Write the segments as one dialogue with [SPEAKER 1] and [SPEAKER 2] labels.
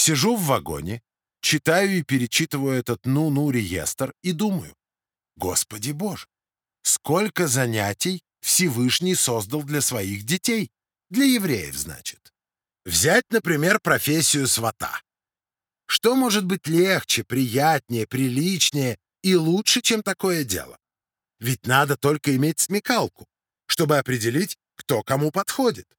[SPEAKER 1] Сижу в вагоне, читаю и перечитываю этот ну-ну реестр и думаю, Господи Боже, сколько занятий Всевышний создал для своих детей, для евреев, значит. Взять, например, профессию свата. Что может быть легче, приятнее, приличнее и лучше, чем такое дело? Ведь надо только иметь смекалку, чтобы определить, кто кому подходит.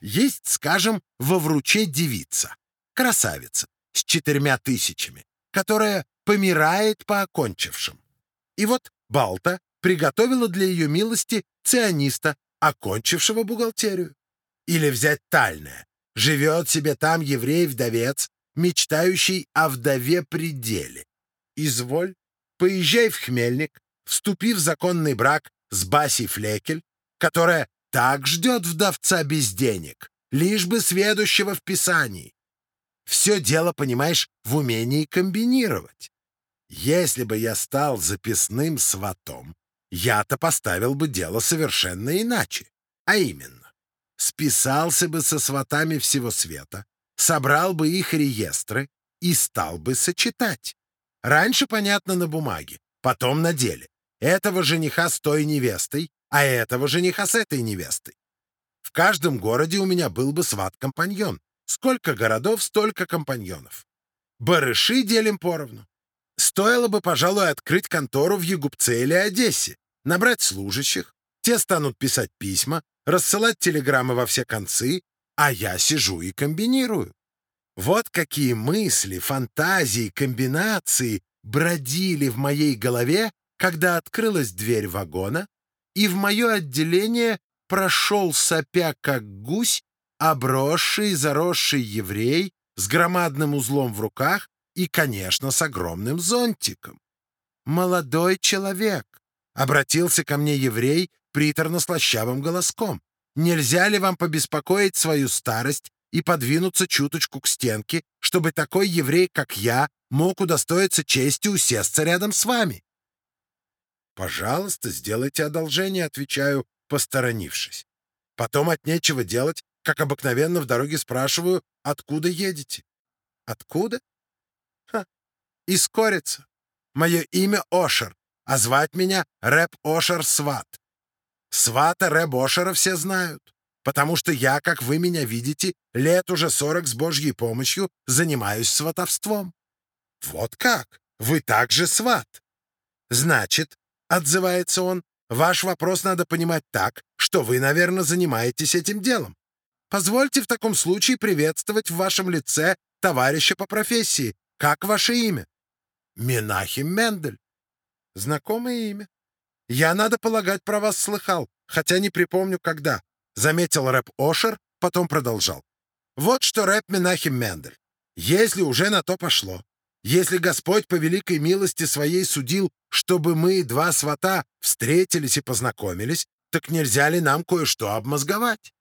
[SPEAKER 1] Есть, скажем, во вруче девица, красавица с четырьмя тысячами, которая помирает по окончившим. И вот Балта приготовила для ее милости циониста, окончившего бухгалтерию. Или взять Тальное. Живет себе там еврей-вдовец, мечтающий о вдове пределе. Изволь, поезжай в Хмельник, вступи в законный брак с Басей Флекель, которая так ждет вдовца без денег, лишь бы сведущего в Писании. Все дело, понимаешь, в умении комбинировать. Если бы я стал записным сватом, я-то поставил бы дело совершенно иначе. А именно, списался бы со сватами всего света, собрал бы их реестры и стал бы сочетать. Раньше, понятно, на бумаге, потом на деле. Этого жениха с той невестой, а этого жениха с этой невестой. В каждом городе у меня был бы сват-компаньон. Сколько городов, столько компаньонов. Барыши делим поровну. Стоило бы, пожалуй, открыть контору в Егупце или Одессе, набрать служащих, те станут писать письма, рассылать телеграммы во все концы, а я сижу и комбинирую. Вот какие мысли, фантазии, комбинации бродили в моей голове, когда открылась дверь вагона, и в мое отделение прошел сопя как гусь, обросший, заросший еврей с громадным узлом в руках и, конечно, с огромным зонтиком. «Молодой человек!» — обратился ко мне еврей приторно-слащавым голоском. «Нельзя ли вам побеспокоить свою старость и подвинуться чуточку к стенке, чтобы такой еврей, как я, мог удостоиться чести усесться рядом с вами?» «Пожалуйста, сделайте одолжение», — отвечаю, посторонившись. Потом от нечего делать, как обыкновенно в дороге спрашиваю, откуда едете? Откуда? Ха, из Корица. Мое имя Ошер, а звать меня Рэп Ошер Сват. Свата Рэп Ошера все знают, потому что я, как вы меня видите, лет уже сорок с Божьей помощью занимаюсь сватовством. Вот как? Вы также сват. Значит, — отзывается он, — ваш вопрос надо понимать так, что вы, наверное, занимаетесь этим делом. Позвольте в таком случае приветствовать в вашем лице товарища по профессии. Как ваше имя? Менахим Мендель. Знакомое имя. Я, надо полагать, про вас слыхал, хотя не припомню, когда. Заметил рэп Ошер, потом продолжал. Вот что рэп Менахим Мендель. Если уже на то пошло, если Господь по великой милости своей судил, чтобы мы, два свата, встретились и познакомились, так нельзя ли нам кое-что обмозговать?